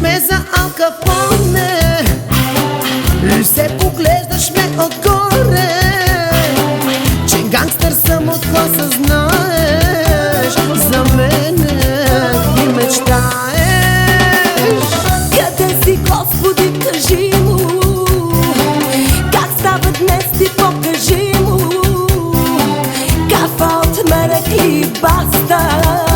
Ме за алкапоне И се поглеждаш ме отгоре Че гангстър съм от класа знаеш За мене и мечтаеш. Къде си Господи кажи му? Как става днес ти покажи му? Кафа от мене и баста.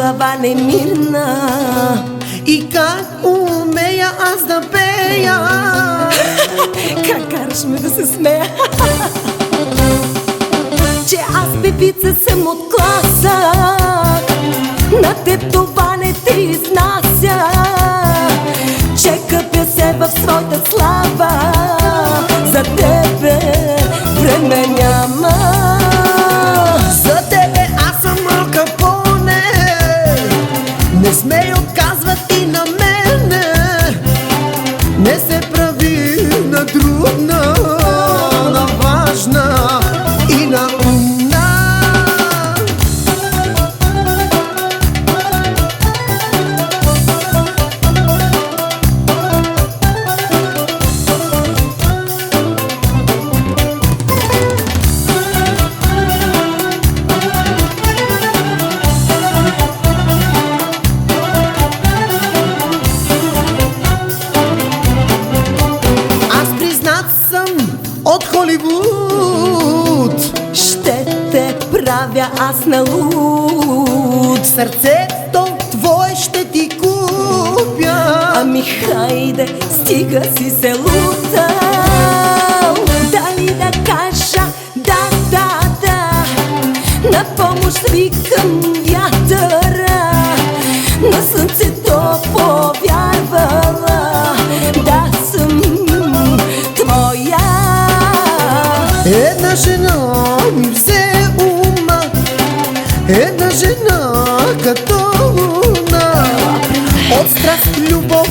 глава немирна. И как умея аз да пея Как караш ме да се смея? Че аз певица съм от класа На теб това не те изнася Nesse meio caso. Правя аз на луд. Сърцето твое ще ти купя. Ами хайде, стига си се лутал Дали да кажа да, да, да? На помощ викам вятъра На слънцето повярвала Да съм твоя. Една жена моя дуна От страх, любов,